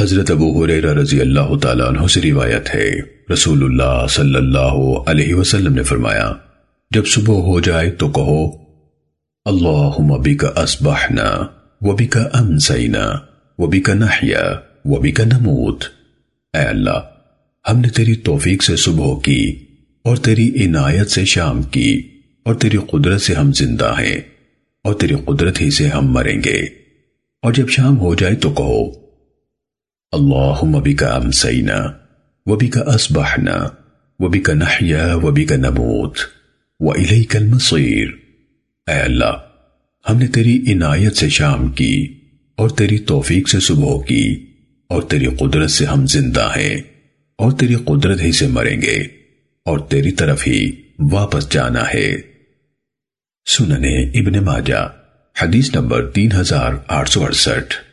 حضرت ابو حریرہ رضی اللہ تعالیٰ عنہ سے روایت ہے۔ رسول اللہ صلی اللہ علیہ وسلم نے فرمایا، جب صبح ہو جائے تو کہو، اللہم بکا اسبحنا وبکا امسینا وبکا نحیا وبکا نموت۔ اے اللہ، ہم نے تیری توفیق سے صبح کی اور تیری عنایت سے شام کی اور تیری قدرت سے ہم زندہ ہیں اور تیری قدرت ہی سے ہم مریں گے۔ اور جب شام ہو جائے تو کہو اللہم بکا امسینا وبکا اسبحنا وبکا نحیا وبکا نموت وَإِلَيْكَ الْمَصِيرُ اے اللہ، ہم نے تیری عنایت سے شام کی اور تیری توفیق سے صبح کی اور تیری قدرت سے ہم زندہ ہیں اور تیری قدرت ہی سے مریں گے اور تیری طرف ہی واپس جانا ہے۔ سننے ابن ماجہ، حدیث نمبر تین ہزار آٹھ سو اڑسٹھ۔